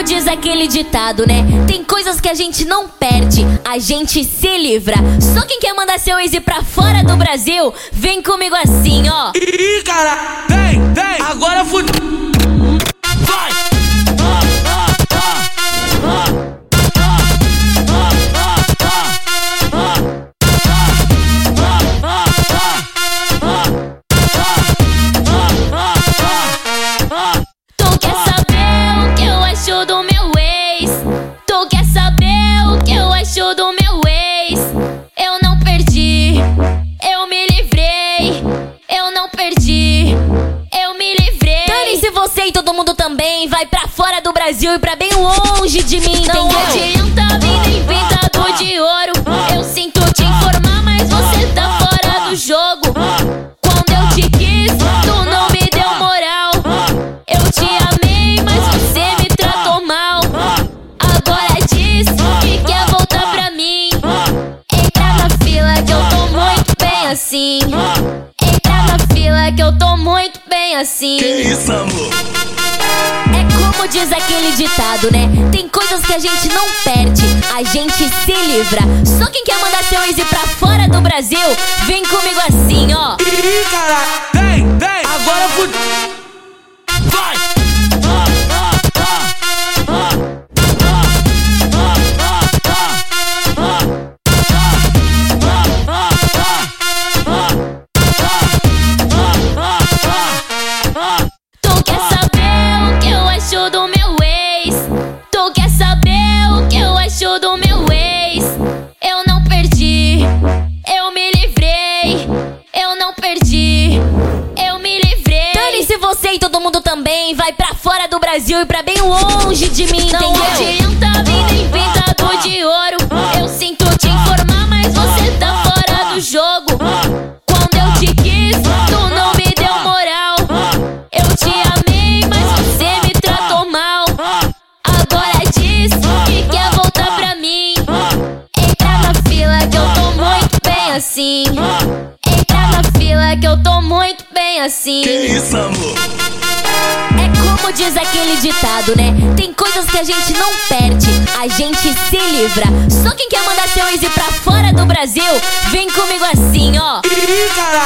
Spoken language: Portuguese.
como diz aquele ditado, né? Tem coisas que a gente não perde, a gente se livra. Só quem quer mandar seu ex pra fora do Brasil, vem comigo assim, ó. Ih, cara, todo mundo também. Vai pra fora do Brasil e pra bem longe de mim, não entendeu? Não adianta vir inventado de ouro. Eu sinto te informar, mas você tá fora do jogo. Quando eu te quis, tu não me deu moral. Eu te amei, mas você me tratou mal. Agora diz que quer voltar pra mim. Entra na fila que eu tô muito bem assim. Entra na fila que eu tô muito bem assim. Que isso, amor? Como diz aquele ditado, né? Tem coisas que a gente não perde, a gente se livra. Só quem quer mandar seu ex pra fora do Brasil, vem comigo assim, ó. Ih, cara, também. Vai pra fora do Brasil e pra bem longe de mim, não entendeu? adianta vir inventado de ouro. Eu sinto te informar, mas você tá fora do jogo. Quando eu te quis, tu não me deu moral. Eu te amei, mas você me tratou mal. Agora diz que quer voltar pra mim. Entra na fila que eu tô muito bem assim. Entra na fila que eu tô muito bem assim. Que isso, amor? Diz aquele ditado, né? Tem coisas que a gente não perde, a gente se livra. Só quem quer mandar seu ex pra fora do Brasil, vem comigo assim, ó. Ih, cara,